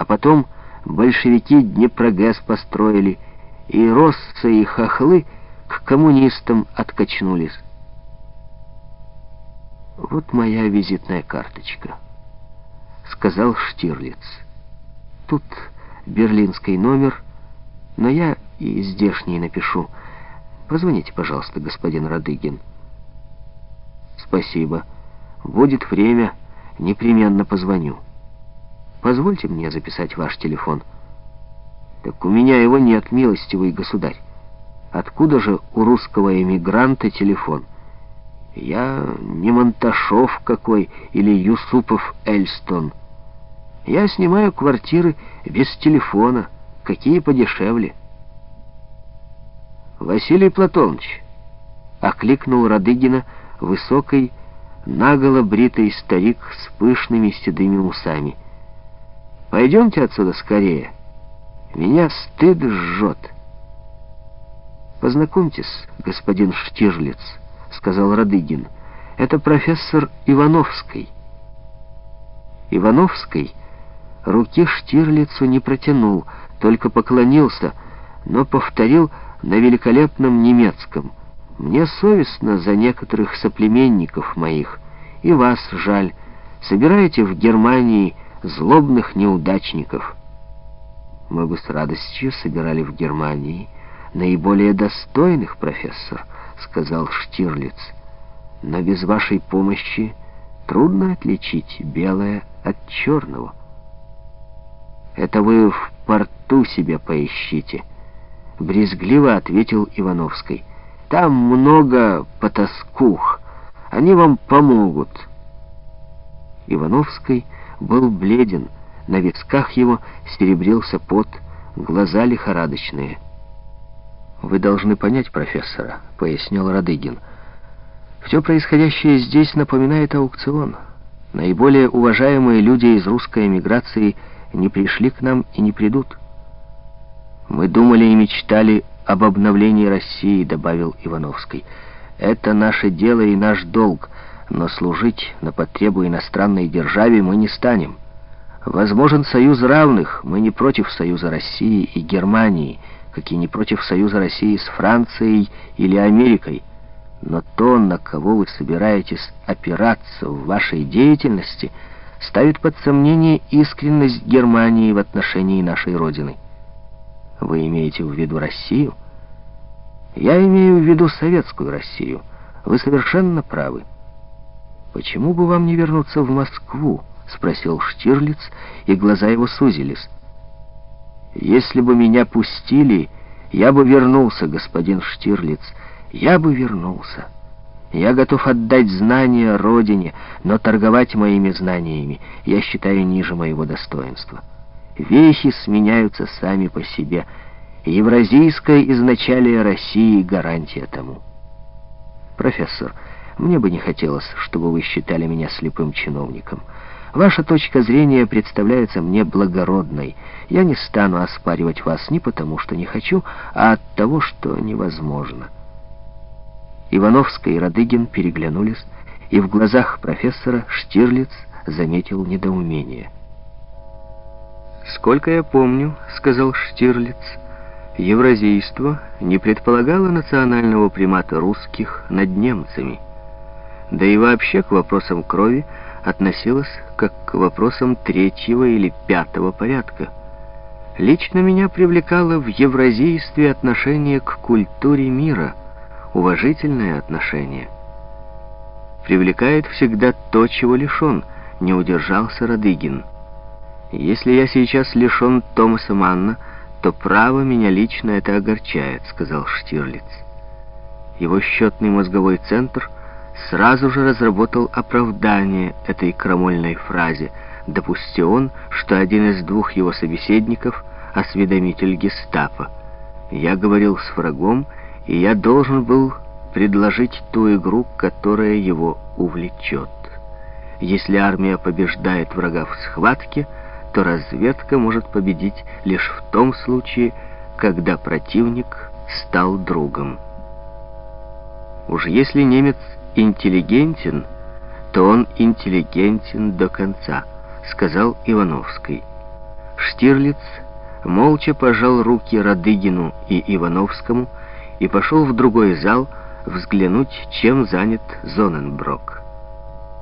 А потом большевики Днепрогэс построили, и Росса и хохлы к коммунистам откачнулись. «Вот моя визитная карточка», — сказал Штирлиц. «Тут берлинский номер, но я и здешний напишу. Позвоните, пожалуйста, господин Радыгин». «Спасибо. Будет время, непременно позвоню. Позвольте мне записать ваш телефон». «Так у меня его нет, милостивый государь. Откуда же у русского эмигранта телефон?» «Я не Монташов какой или Юсупов Эльстон». Я снимаю квартиры без телефона, какие подешевле. Василий Платонович окликнул Радыгина высокий, наголо бритый старик с пышными седыми усами. «Пойдемте отсюда скорее. Меня стыд жжет». «Познакомьтесь, господин Штирлиц», — сказал Радыгин. «Это профессор Ивановский». Ивановский Руки Штирлицу не протянул, только поклонился, но повторил на великолепном немецком. «Мне совестно за некоторых соплеменников моих, и вас жаль. Собираете в Германии злобных неудачников». Мы бы с радостью собирали в Германии наиболее достойных, профессор, сказал Штирлиц. Но без вашей помощи трудно отличить белое от черного. «Это вы в порту себе поищите», — брезгливо ответил Ивановский. «Там много потаскух. Они вам помогут». Ивановский был бледен, на висках его серебрился пот, глаза лихорадочные. «Вы должны понять профессора», — пояснил Радыгин. «Все происходящее здесь напоминает аукцион. Наиболее уважаемые люди из русской эмиграции — не пришли к нам и не придут. Мы думали и мечтали об обновлении России, добавил Ивановский. Это наше дело и наш долг, но служить на потребу иностранной державе мы не станем. Возможен союз равных, мы не против союза России и Германии, как и не против союза России с Францией или Америкой. Но то, на кого вы собираетесь опираться в вашей деятельности – ставит под сомнение искренность Германии в отношении нашей Родины. Вы имеете в виду Россию? Я имею в виду советскую Россию. Вы совершенно правы. Почему бы вам не вернуться в Москву? Спросил Штирлиц, и глаза его сузились. Если бы меня пустили, я бы вернулся, господин Штирлиц. Я бы вернулся. Я готов отдать знания Родине, но торговать моими знаниями я считаю ниже моего достоинства. Вехи сменяются сами по себе. Евразийское изначалие России — гарантия тому. Профессор, мне бы не хотелось, чтобы вы считали меня слепым чиновником. Ваша точка зрения представляется мне благородной. Я не стану оспаривать вас не потому, что не хочу, а от того, что невозможно. Ивановская и Радыгин переглянулись, и в глазах профессора Штирлиц заметил недоумение. «Сколько я помню, — сказал Штирлиц, — евразийство не предполагало национального примата русских над немцами, да и вообще к вопросам крови относилось как к вопросам третьего или пятого порядка. Лично меня привлекало в евразийстве отношение к культуре мира — уважительное отношение. Привлекает всегда то, чего лишен, не удержался Радыгин. Если я сейчас лишен Томаса Манна, то право меня лично это огорчает, сказал Штирлиц. Его счетный мозговой центр сразу же разработал оправдание этой крамольной фразе, допусти он, что один из двух его собеседников — осведомитель гестапо. Я говорил с врагом, и я должен был предложить ту игру, которая его увлечет. Если армия побеждает врага в схватке, то разведка может победить лишь в том случае, когда противник стал другом. Уж если немец интеллигентен, то он интеллигентен до конца, сказал Ивановский. Штирлиц молча пожал руки Радыгину и Ивановскому и пошел в другой зал взглянуть, чем занят Зоненброк.